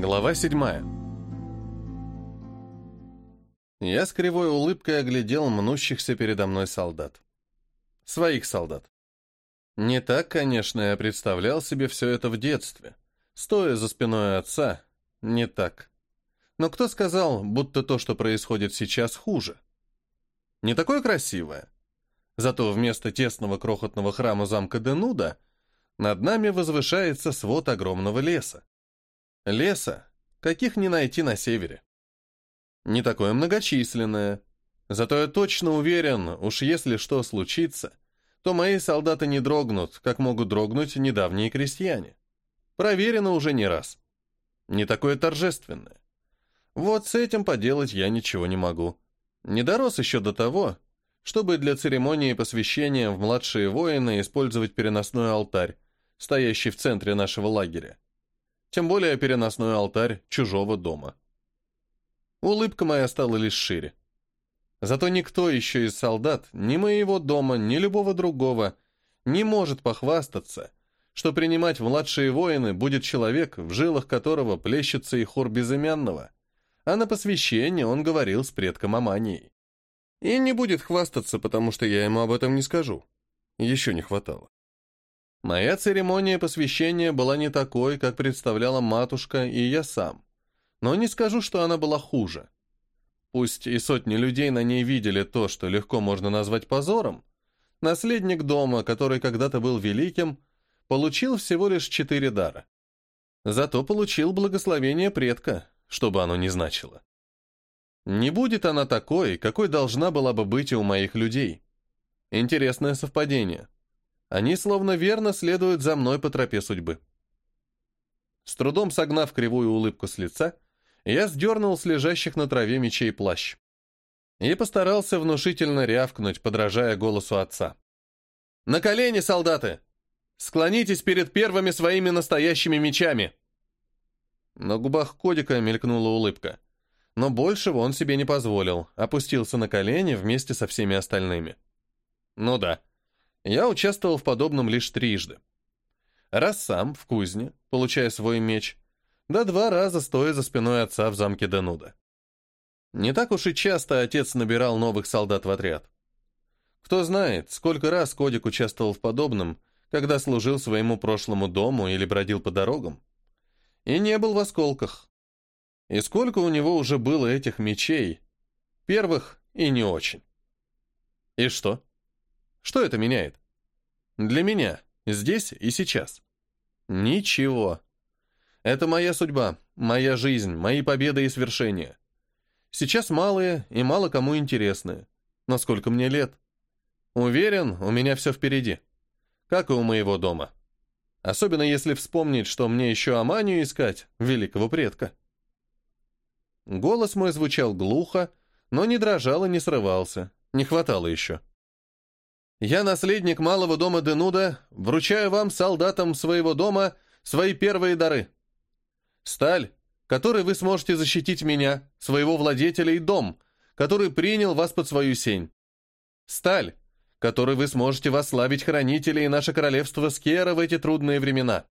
Глава седьмая. Я с кривой улыбкой оглядел мнущихся передо мной солдат. Своих солдат. Не так, конечно, я представлял себе все это в детстве. Стоя за спиной отца, не так. Но кто сказал, будто то, что происходит сейчас, хуже? Не такое красивое. Зато вместо тесного крохотного храма замка Денуда над нами возвышается свод огромного леса. Леса, каких не найти на севере. Не такое многочисленное. Зато я точно уверен, уж если что случится, то мои солдаты не дрогнут, как могут дрогнуть недавние крестьяне. Проверено уже не раз. Не такое торжественное. Вот с этим поделать я ничего не могу. Не дорос еще до того, чтобы для церемонии посвящения в младшие воины использовать переносной алтарь, стоящий в центре нашего лагеря. Тем более переносной алтарь чужого дома. Улыбка моя стала лишь шире. Зато никто еще из солдат, ни моего дома, ни любого другого, не может похвастаться, что принимать младшие воины будет человек, в жилах которого плещется и хор безымянного, а на посвящение он говорил с предком Аманией. И не будет хвастаться, потому что я ему об этом не скажу. Еще не хватало. Моя церемония посвящения была не такой, как представляла матушка и я сам. Но не скажу, что она была хуже. Пусть и сотни людей на ней видели то, что легко можно назвать позором, наследник дома, который когда-то был великим, получил всего лишь четыре дара. Зато получил благословение предка, что бы оно ни значило. Не будет она такой, какой должна была бы быть и у моих людей. Интересное совпадение. Они словно верно следуют за мной по тропе судьбы. С трудом согнав кривую улыбку с лица, я сдернул с лежащих на траве мечей плащ. И постарался внушительно рявкнуть, подражая голосу отца. «На колени, солдаты! Склонитесь перед первыми своими настоящими мечами!» На губах Кодика мелькнула улыбка. Но большего он себе не позволил, опустился на колени вместе со всеми остальными. Ну да, я участвовал в подобном лишь трижды. Раз сам, в кузне, получая свой меч, да два раза стоя за спиной отца в замке Денуда. Не так уж и часто отец набирал новых солдат в отряд. Кто знает, сколько раз Кодик участвовал в подобном, когда служил своему прошлому дому или бродил по дорогам. И не был в осколках. И сколько у него уже было этих мечей, первых и не очень. И что? Что это меняет? Для меня, здесь и сейчас. Ничего. Это моя судьба, моя жизнь, мои победы и свершения. Сейчас малые и мало кому интересные. Но сколько мне лет? Уверен, у меня все впереди. Как и у моего дома. Особенно если вспомнить, что мне еще Аманию искать, великого предка. Голос мой звучал глухо, но не дрожал и не срывался. Не хватало еще. Я, наследник малого дома Денуда, вручаю вам, солдатам своего дома, свои первые дары. Сталь, которой вы сможете защитить меня, своего владетеля и дом, который принял вас под свою сень. Сталь, которой вы сможете восславить хранителей и наше королевство Скера в эти трудные времена.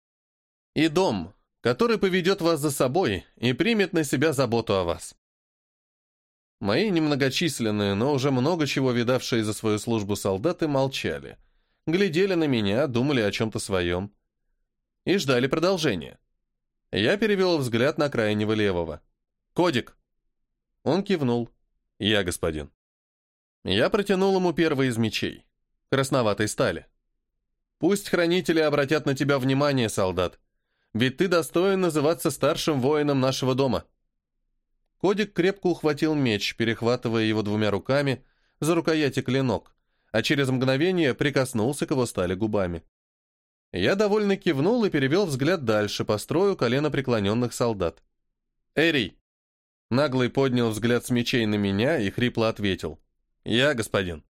И дом, который поведет вас за собой и примет на себя заботу о вас. Мои немногочисленные, но уже много чего видавшие за свою службу солдаты молчали, глядели на меня, думали о чем-то своем и ждали продолжения. Я перевел взгляд на крайнего левого. «Кодик!» Он кивнул. «Я, господин». Я протянул ему первый из мечей, красноватой стали. «Пусть хранители обратят на тебя внимание, солдат, ведь ты достоин называться старшим воином нашего дома». Кодик крепко ухватил меч, перехватывая его двумя руками за рукояти клинок, а через мгновение прикоснулся к его стали губами. Я довольно кивнул и перевел взгляд дальше по строю колено преклоненных солдат. «Эрий!» Наглый поднял взгляд с мечей на меня и хрипло ответил. «Я, господин».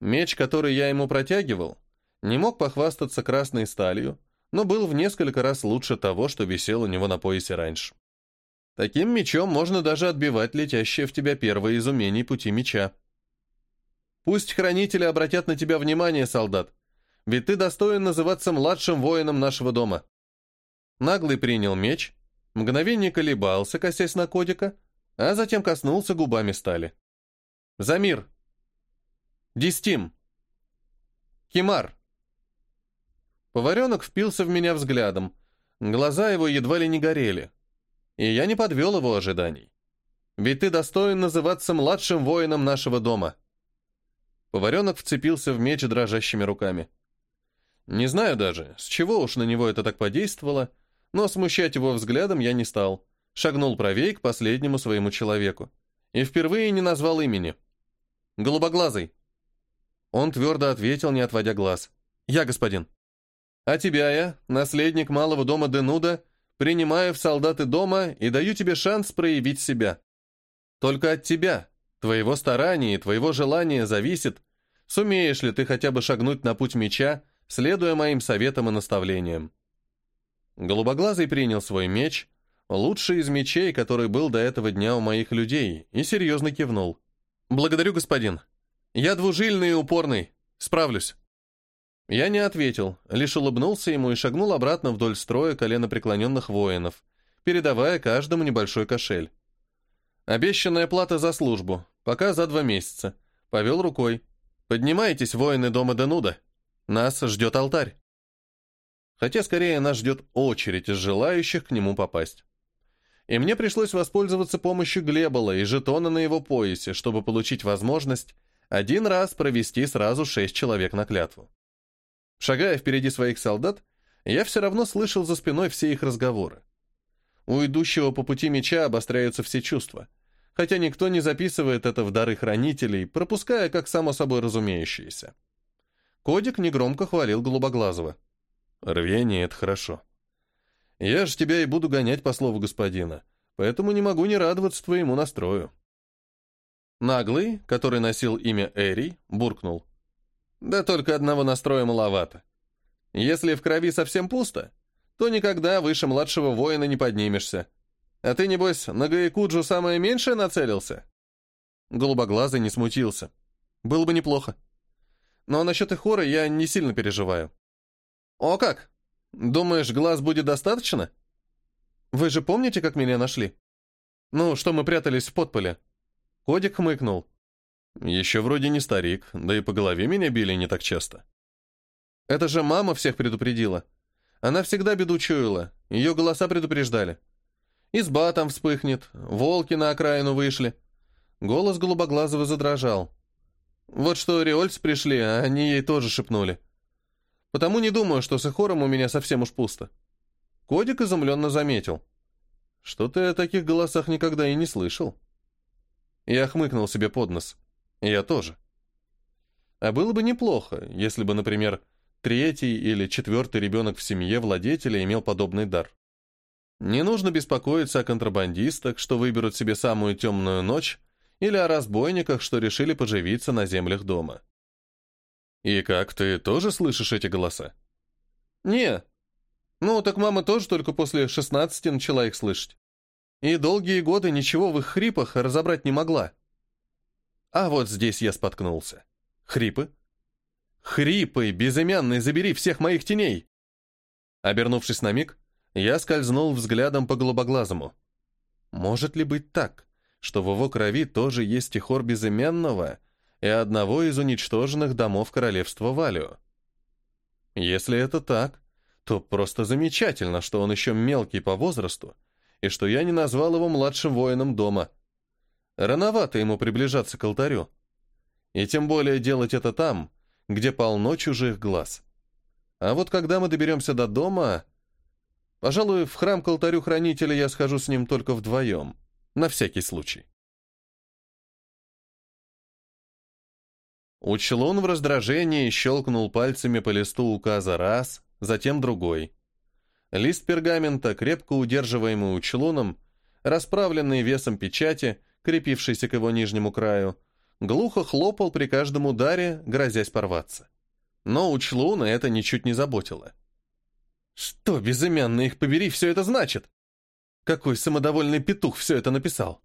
Меч, который я ему протягивал, не мог похвастаться красной сталью, но был в несколько раз лучше того, что висел у него на поясе раньше. Таким мечом можно даже отбивать летящее в тебя первое из умений пути меча. Пусть хранители обратят на тебя внимание, солдат, ведь ты достоин называться младшим воином нашего дома. Наглый принял меч, Мгновение колебался, косясь на кодика, а затем коснулся губами стали. «Замир! Дистим! Кимар!» Поваренок впился в меня взглядом. Глаза его едва ли не горели. И я не подвел его ожиданий. Ведь ты достоин называться младшим воином нашего дома. Поваренок вцепился в меч дрожащими руками. Не знаю даже, с чего уж на него это так подействовало, но смущать его взглядом я не стал. Шагнул правей к последнему своему человеку. И впервые не назвал имени. «Голубоглазый». Он твердо ответил, не отводя глаз. «Я, господин». «А тебя я, наследник малого дома Денуда, принимаю в солдаты дома и даю тебе шанс проявить себя. Только от тебя, твоего старания и твоего желания зависит, сумеешь ли ты хотя бы шагнуть на путь меча, следуя моим советам и наставлениям. Голубоглазый принял свой меч, лучший из мечей, который был до этого дня у моих людей, и серьезно кивнул. «Благодарю, господин. Я двужильный и упорный. Справлюсь». Я не ответил, лишь улыбнулся ему и шагнул обратно вдоль строя коленопреклоненных воинов, передавая каждому небольшой кошель. Обещанная плата за службу, пока за два месяца. Повел рукой. «Поднимайтесь, воины дома Денуда. Нас ждет алтарь». Хотя скорее нас ждет очередь из желающих к нему попасть. И мне пришлось воспользоваться помощью Глебола и жетона на его поясе, чтобы получить возможность один раз провести сразу шесть человек на клятву. Шагая впереди своих солдат, я все равно слышал за спиной все их разговоры. У идущего по пути меча обостряются все чувства, хотя никто не записывает это в дары хранителей, пропуская как само собой разумеющееся. Кодик негромко хвалил Голубоглазого. Рвение — это хорошо. Я же тебя и буду гонять по слову господина, поэтому не могу не радоваться твоему настрою. Наглый, который носил имя Эри, буркнул. Да только одного настроя маловато. Если в крови совсем пусто, то никогда выше младшего воина не поднимешься. А ты, небось, на Гаякуджу самое меньшее нацелился? Голубоглазый не смутился. Было бы неплохо. Но насчет Ихора я не сильно переживаю. «О как! Думаешь, глаз будет достаточно? Вы же помните, как меня нашли? Ну, что мы прятались в подполе?» Кодик хмыкнул. «Еще вроде не старик, да и по голове меня били не так часто». «Это же мама всех предупредила. Она всегда беду чуяла, ее голоса предупреждали. Изба там вспыхнет, волки на окраину вышли». Голос голубоглазого задрожал. «Вот что риольцы пришли, а они ей тоже шепнули». Потому не думаю, что с Эхором у меня совсем уж пусто. Кодик изумленно заметил. Что-то я о таких голосах никогда и не слышал. Я хмыкнул себе под нос. Я тоже. А было бы неплохо, если бы, например, третий или четвертый ребенок в семье владетеля имел подобный дар. Не нужно беспокоиться о контрабандистах, что выберут себе самую темную ночь, или о разбойниках, что решили поживиться на землях дома. «И как, ты тоже слышишь эти голоса?» «Не. Ну, так мама тоже только после шестнадцати начала их слышать. И долгие годы ничего в их хрипах разобрать не могла. А вот здесь я споткнулся. Хрипы? Хрипы, безымянный, забери всех моих теней!» Обернувшись на миг, я скользнул взглядом по голубоглазому. Может ли быть так, что в его крови тоже есть тихор безымянного — и одного из уничтоженных домов королевства Валио. Если это так, то просто замечательно, что он еще мелкий по возрасту, и что я не назвал его младшим воином дома. Рановато ему приближаться к алтарю. И тем более делать это там, где полно чужих глаз. А вот когда мы доберемся до дома... Пожалуй, в храм к алтарю хранителя я схожу с ним только вдвоем, на всякий случай. Учлун в раздражении щелкнул пальцами по листу указа раз, затем другой. Лист пергамента, крепко удерживаемый учлуном, расправленный весом печати, крепившийся к его нижнему краю, глухо хлопал при каждом ударе, грозясь порваться. Но учлуна это ничуть не заботило. «Что, безымянно их побери, все это значит? Какой самодовольный петух все это написал?»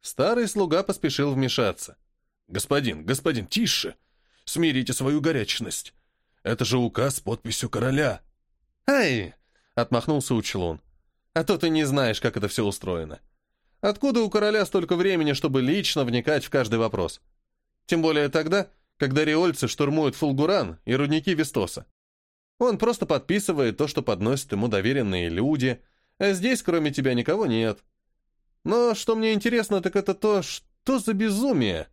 Старый слуга поспешил вмешаться. «Господин, господин, тише! Смирите свою горячность. Это же указ с подписью короля». «Эй!» — отмахнулся Учелон. А то ты не знаешь, как это все устроено. Откуда у короля столько времени, чтобы лично вникать в каждый вопрос? Тем более тогда, когда риольцы штурмуют Фулгуран и рудники Вестоса. Он просто подписывает то, что подносят ему доверенные люди, а здесь, кроме тебя, никого нет. Но что мне интересно, так это то, что за безумие.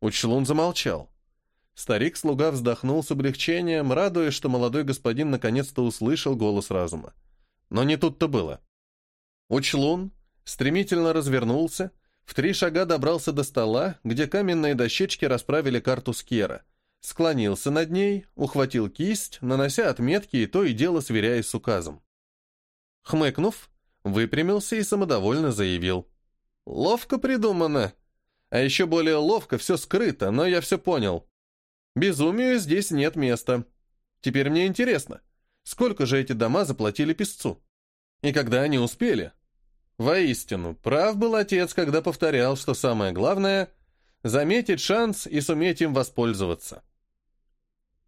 Учлун замолчал. Старик-слуга вздохнул с облегчением, радуясь, что молодой господин наконец-то услышал голос разума. Но не тут-то было. Учлун стремительно развернулся, в три шага добрался до стола, где каменные дощечки расправили карту Скера, склонился над ней, ухватил кисть, нанося отметки и то и дело сверяясь с указом. Хмыкнув, выпрямился и самодовольно заявил. «Ловко придумано. А еще более ловко все скрыто, но я все понял. Безумию здесь нет места. Теперь мне интересно, сколько же эти дома заплатили песцу? И когда они успели? Воистину, прав был отец, когда повторял, что самое главное — заметить шанс и суметь им воспользоваться.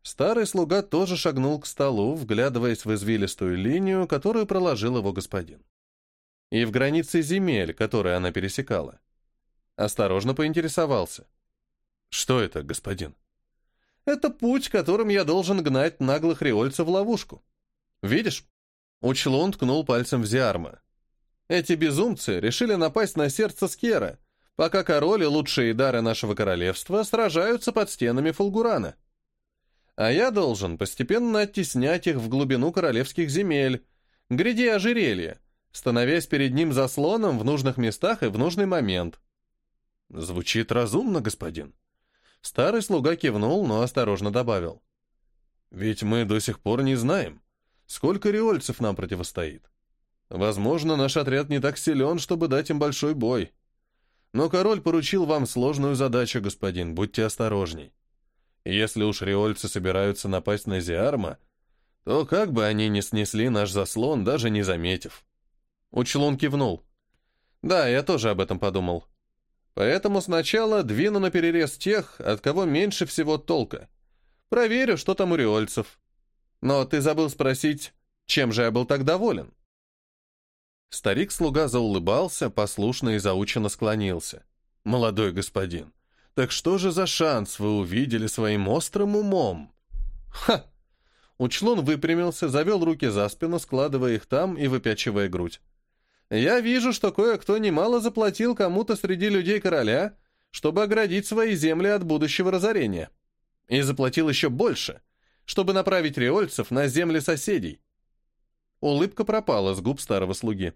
Старый слуга тоже шагнул к столу, вглядываясь в извилистую линию, которую проложил его господин. И в границы земель, которые она пересекала. Осторожно поинтересовался. «Что это, господин?» Это путь, которым я должен гнать наглых риольцев в ловушку. Видишь? Учлон ткнул пальцем в Зиарма. Эти безумцы решили напасть на сердце Скера, пока король и лучшие дары нашего королевства сражаются под стенами Фулгурана. А я должен постепенно оттеснять их в глубину королевских земель, гряди ожерелья, становясь перед ним заслоном в нужных местах и в нужный момент. Звучит разумно, господин. Старый слуга кивнул, но осторожно добавил. «Ведь мы до сих пор не знаем, сколько риольцев нам противостоит. Возможно, наш отряд не так силен, чтобы дать им большой бой. Но король поручил вам сложную задачу, господин, будьте осторожней. Если уж риольцы собираются напасть на Зиарма, то как бы они ни снесли наш заслон, даже не заметив». Учлун кивнул. «Да, я тоже об этом подумал. Поэтому сначала двину на перерез тех, от кого меньше всего толка. Проверю, что там у риольцев. Но ты забыл спросить, чем же я был так доволен?» Старик-слуга заулыбался, послушно и заученно склонился. «Молодой господин, так что же за шанс вы увидели своим острым умом?» «Ха!» Учлон выпрямился, завел руки за спину, складывая их там и выпячивая грудь. Я вижу, что кое-кто немало заплатил кому-то среди людей короля, чтобы оградить свои земли от будущего разорения. И заплатил еще больше, чтобы направить риольцев на земли соседей. Улыбка пропала с губ старого слуги.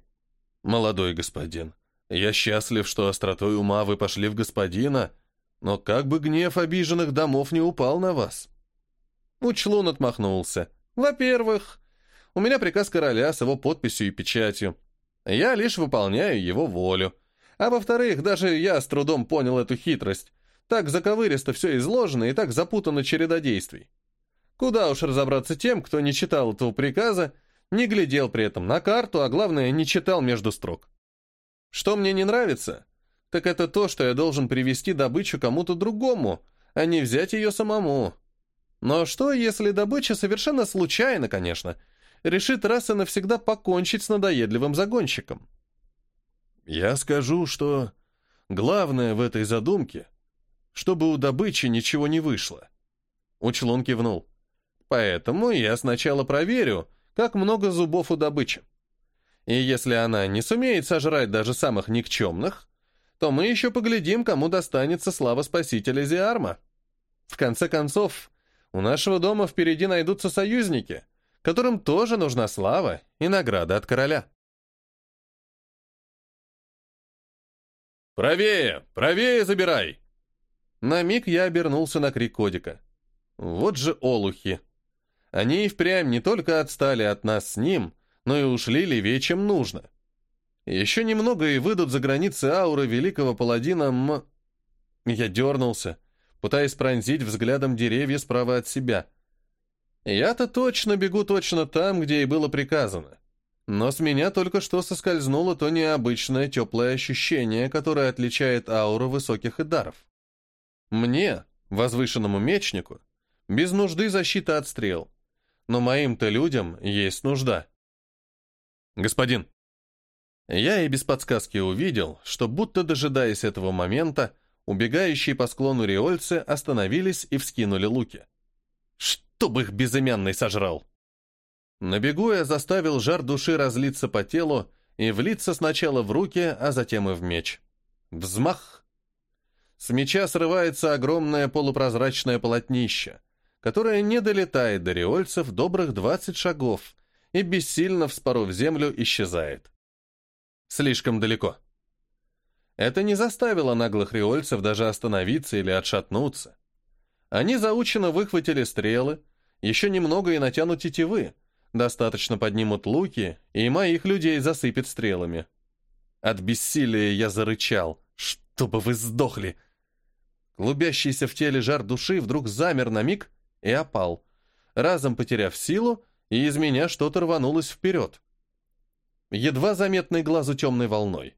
«Молодой господин, я счастлив, что остротой ума вы пошли в господина, но как бы гнев обиженных домов не упал на вас». Учлун отмахнулся. «Во-первых, у меня приказ короля с его подписью и печатью. Я лишь выполняю его волю. А во-вторых, даже я с трудом понял эту хитрость. Так заковыристо все изложено и так запутана череда действий. Куда уж разобраться тем, кто не читал этого приказа, не глядел при этом на карту, а главное, не читал между строк. Что мне не нравится, так это то, что я должен привести добычу кому-то другому, а не взять ее самому. Но что, если добыча совершенно случайно, конечно, решит раз и навсегда покончить с надоедливым загонщиком. Я скажу, что главное в этой задумке, чтобы у добычи ничего не вышло. Учлон кивнул. Поэтому я сначала проверю, как много зубов у добычи. И если она не сумеет сожрать даже самых никчемных, то мы еще поглядим, кому достанется слава спасителя Зиарма. В конце концов, у нашего дома впереди найдутся союзники — которым тоже нужна слава и награда от короля. «Правее! Правее забирай!» На миг я обернулся на крик Кодика. Вот же олухи. Они и впрямь не только отстали от нас с ним, но и ушли левее, чем нужно. Еще немного и выйдут за границы ауры великого паладина М... Я дернулся, пытаясь пронзить взглядом деревья справа от себя — я-то точно бегу точно там, где и было приказано. Но с меня только что соскользнуло то необычное теплое ощущение, которое отличает ауру высоких идаров. Мне, возвышенному мечнику, без нужды защита от стрел. Но моим-то людям есть нужда. «Господин!» Я и без подсказки увидел, что, будто дожидаясь этого момента, убегающие по склону риольцы остановились и вскинули луки. «Чтоб их безымянный сожрал!» На бегу я заставил жар души разлиться по телу и влиться сначала в руки, а затем и в меч. Взмах! С меча срывается огромное полупрозрачное полотнище, которое не долетает до риольцев добрых двадцать шагов и, бессильно вспоров землю, исчезает. Слишком далеко. Это не заставило наглых риольцев даже остановиться или отшатнуться. Они заученно выхватили стрелы, еще немного и натянут тетивы, достаточно поднимут луки, и моих людей засыпет стрелами. От бессилия я зарычал, чтобы вы сдохли. Клубящийся в теле жар души вдруг замер на миг и опал, разом потеряв силу, и из меня что-то рванулось вперед. Едва заметной глазу темной волной.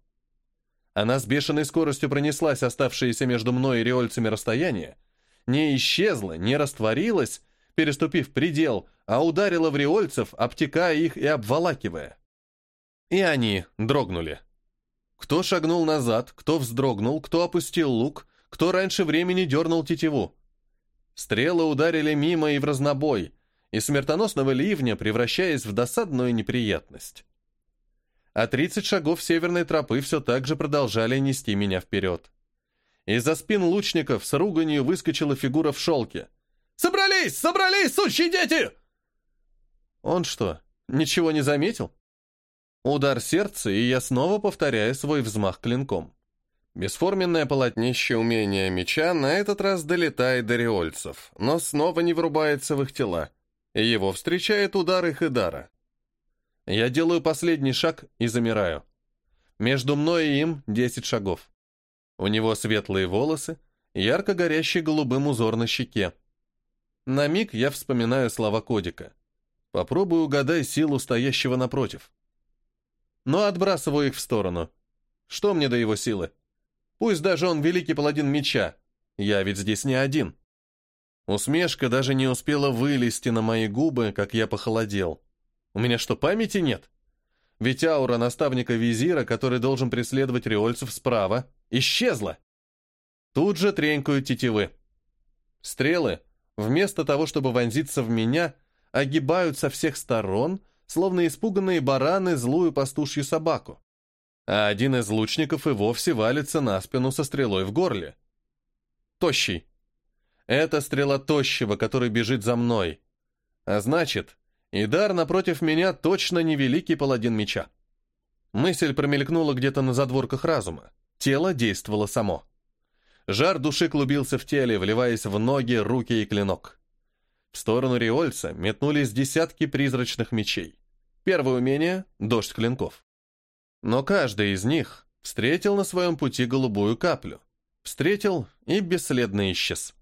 Она с бешеной скоростью пронеслась оставшееся между мной и риольцами расстояние, не исчезла, не растворилась, переступив предел, а ударила в риольцев, обтекая их и обволакивая. И они дрогнули. Кто шагнул назад, кто вздрогнул, кто опустил лук, кто раньше времени дернул тетиву. Стрелы ударили мимо и в разнобой, и смертоносного ливня превращаясь в досадную неприятность. А тридцать шагов северной тропы все так же продолжали нести меня вперед. Из-за спин лучников с руганью выскочила фигура в шелке. «Собрались! Собрались, сучьи дети!» Он что, ничего не заметил? Удар сердца, и я снова повторяю свой взмах клинком. Бесформенное полотнище умения меча на этот раз долетает до риольцев, но снова не врубается в их тела, и его встречает удар их Идара. Я делаю последний шаг и замираю. Между мной и им десять шагов. У него светлые волосы, ярко горящий голубым узор на щеке. На миг я вспоминаю слова кодика. Попробую угадай силу стоящего напротив. Но отбрасываю их в сторону. Что мне до его силы? Пусть даже он великий паладин меча. Я ведь здесь не один. Усмешка даже не успела вылезти на мои губы, как я похолодел. У меня что, памяти нет? Ведь аура наставника визира, который должен преследовать риольцев справа, исчезла. Тут же тренькают тетивы. Стрелы, вместо того, чтобы вонзиться в меня, огибают со всех сторон, словно испуганные бараны злую пастушью собаку. А один из лучников и вовсе валится на спину со стрелой в горле. Тощий. Это стрела тощего, который бежит за мной. А значит, Идар напротив меня точно не великий паладин меча. Мысль промелькнула где-то на задворках разума. Тело действовало само. Жар души клубился в теле, вливаясь в ноги, руки и клинок. В сторону Риольца метнулись десятки призрачных мечей. Первое умение — дождь клинков. Но каждый из них встретил на своем пути голубую каплю. Встретил и бесследно исчез.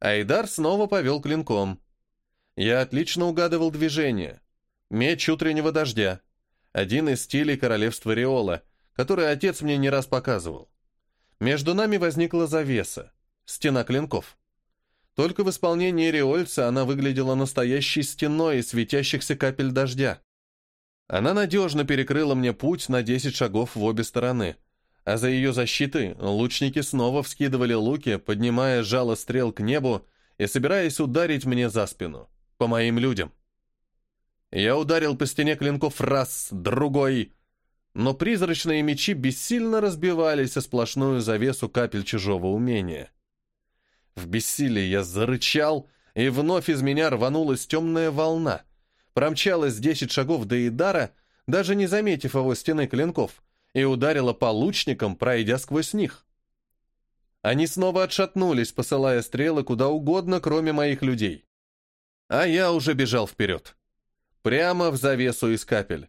Айдар снова повел клинком. Я отлично угадывал движение. Меч утреннего дождя. Один из стилей королевства Риола, который отец мне не раз показывал. Между нами возникла завеса, стена клинков. Только в исполнении Риольца она выглядела настоящей стеной из светящихся капель дождя. Она надежно перекрыла мне путь на 10 шагов в обе стороны, а за ее защитой лучники снова вскидывали луки, поднимая жало стрел к небу и собираясь ударить мне за спину, по моим людям. Я ударил по стене клинков раз, другой, но призрачные мечи бессильно разбивались о сплошную завесу капель чужого умения. В бессилии я зарычал, и вновь из меня рванулась темная волна. Промчалась десять шагов до Идара, даже не заметив его стены клинков, и ударила по лучникам, пройдя сквозь них. Они снова отшатнулись, посылая стрелы куда угодно, кроме моих людей. А я уже бежал вперед. Прямо в завесу из капель.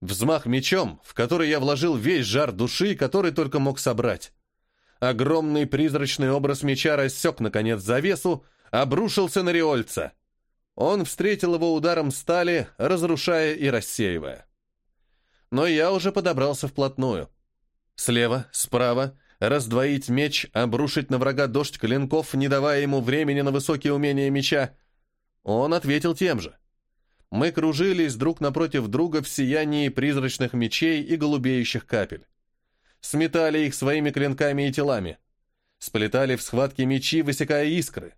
Взмах мечом, в который я вложил весь жар души, который только мог собрать. Огромный призрачный образ меча рассек, наконец, завесу, обрушился на Риольца. Он встретил его ударом стали, разрушая и рассеивая. Но я уже подобрался вплотную. Слева, справа, раздвоить меч, обрушить на врага дождь клинков, не давая ему времени на высокие умения меча. Он ответил тем же. Мы кружились друг напротив друга в сиянии призрачных мечей и голубеющих капель. Сметали их своими клинками и телами. Сплетали в схватке мечи, высекая искры.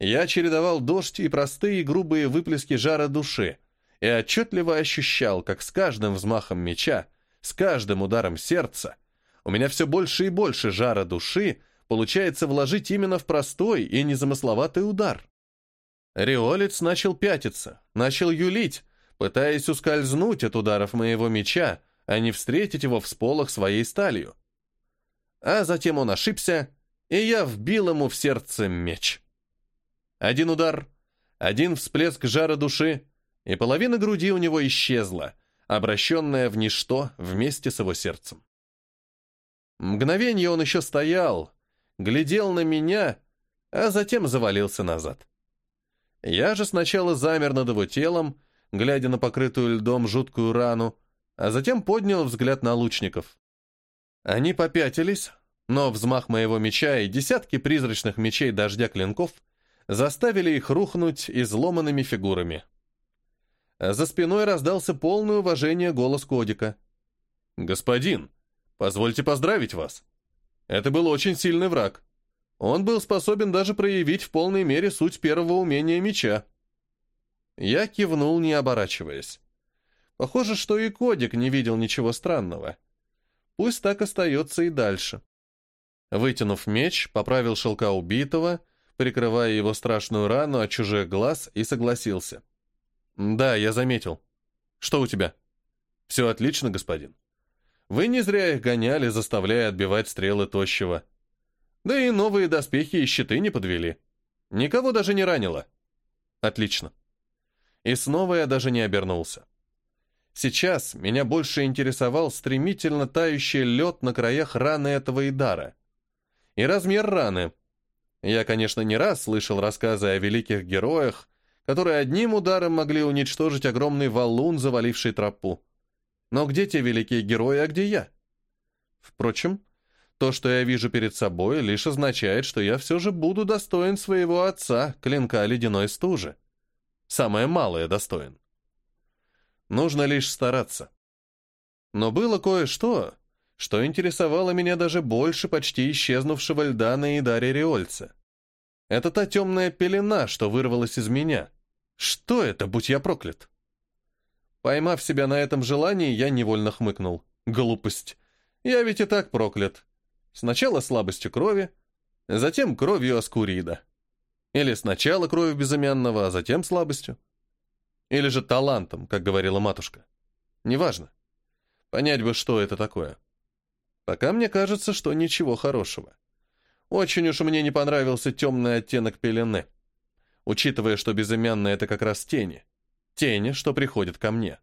Я чередовал дождь и простые грубые выплески жара души и отчетливо ощущал, как с каждым взмахом меча, с каждым ударом сердца у меня все больше и больше жара души получается вложить именно в простой и незамысловатый удар. Риолец начал пятиться, начал юлить, пытаясь ускользнуть от ударов моего меча, а не встретить его в сполох своей сталью. А затем он ошибся, и я вбил ему в сердце меч. Один удар, один всплеск жара души, и половина груди у него исчезла, обращенная в ничто вместе с его сердцем. Мгновение он еще стоял, глядел на меня, а затем завалился назад. Я же сначала замер над его телом, глядя на покрытую льдом жуткую рану, а затем поднял взгляд на лучников. Они попятились, но взмах моего меча и десятки призрачных мечей дождя клинков заставили их рухнуть изломанными фигурами. За спиной раздался полное уважение голос Кодика. «Господин, позвольте поздравить вас. Это был очень сильный враг. Он был способен даже проявить в полной мере суть первого умения меча. Я кивнул, не оборачиваясь. Похоже, что и Кодик не видел ничего странного. Пусть так остается и дальше. Вытянув меч, поправил шелка убитого, прикрывая его страшную рану от чужих глаз, и согласился. «Да, я заметил. Что у тебя?» «Все отлично, господин. Вы не зря их гоняли, заставляя отбивать стрелы тощего. Да и новые доспехи и щиты не подвели. Никого даже не ранило. Отлично. И снова я даже не обернулся. Сейчас меня больше интересовал стремительно тающий лед на краях раны этого Идара. И размер раны. Я, конечно, не раз слышал рассказы о великих героях, которые одним ударом могли уничтожить огромный валун, заваливший тропу. Но где те великие герои, а где я? Впрочем, то, что я вижу перед собой, лишь означает, что я все же буду достоин своего отца, клинка ледяной стужи. Самое малое достоин. Нужно лишь стараться. Но было кое-что, что интересовало меня даже больше почти исчезнувшего льда на Идаре Риольца. Это та темная пелена, что вырвалась из меня. Что это, будь я проклят? Поймав себя на этом желании, я невольно хмыкнул. Глупость. Я ведь и так проклят. Сначала слабостью крови, затем кровью аскурида. Или сначала кровью безымянного, а затем слабостью. Или же талантом, как говорила матушка. Неважно. Понять бы, что это такое. Пока мне кажется, что ничего хорошего. Очень уж мне не понравился темный оттенок пелены. Учитывая, что безымянное — это как раз тени. Тени, что приходят ко мне.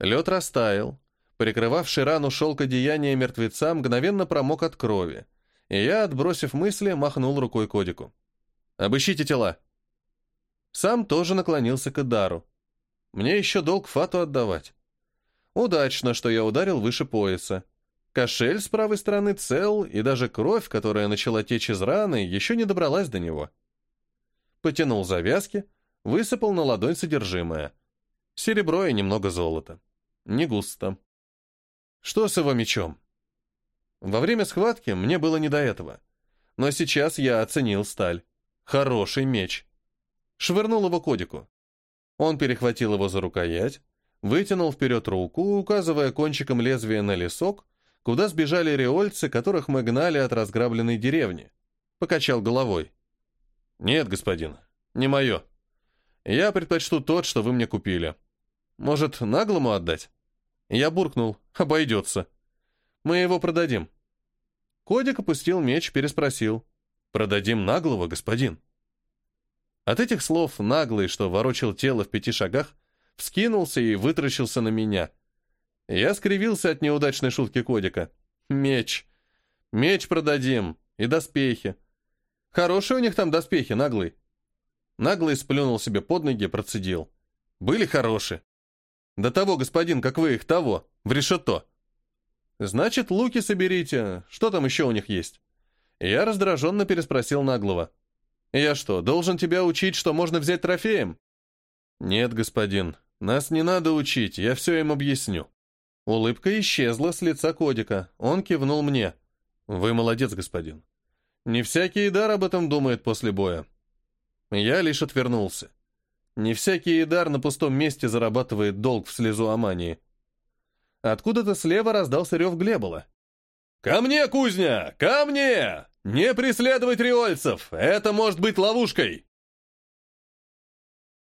Лед растаял, Прикрывавший рану шелк одеяния мертвеца мгновенно промок от крови, и я, отбросив мысли, махнул рукой Кодику. «Обыщите тела». Сам тоже наклонился к Идару. Мне еще долг Фату отдавать. Удачно, что я ударил выше пояса. Кошель с правой стороны цел, и даже кровь, которая начала течь из раны, еще не добралась до него. Потянул завязки, высыпал на ладонь содержимое. Серебро и немного золота. Не густо. Что с его мечом? Во время схватки мне было не до этого. Но сейчас я оценил сталь. Хороший меч. Швырнул его кодику. Он перехватил его за рукоять, вытянул вперед руку, указывая кончиком лезвия на лесок, куда сбежали реольцы, которых мы гнали от разграбленной деревни. Покачал головой. «Нет, господин, не мое. Я предпочту тот, что вы мне купили. Может, наглому отдать?» Я буркнул. «Обойдется. Мы его продадим». Кодик опустил меч, переспросил. «Продадим наглого, господин?» От этих слов наглый, что ворочил тело в пяти шагах, вскинулся и вытращился на меня. Я скривился от неудачной шутки Кодика. «Меч. Меч продадим. И доспехи. Хорошие у них там доспехи, наглый». Наглый сплюнул себе под ноги, процедил. «Были хорошие. До того, господин, как вы их того, в решето. Значит, луки соберите, что там еще у них есть? Я раздраженно переспросил наглого. Я что, должен тебя учить, что можно взять трофеем? «Нет, господин, нас не надо учить, я все им объясню». Улыбка исчезла с лица Кодика. Он кивнул мне. «Вы молодец, господин. Не всякий дар об этом думает после боя». Я лишь отвернулся. Не всякий дар на пустом месте зарабатывает долг в слезу Амании. Откуда-то слева раздался рев Глебола. «Ко мне, кузня! Ко мне! Не преследовать риольцев! Это может быть ловушкой!»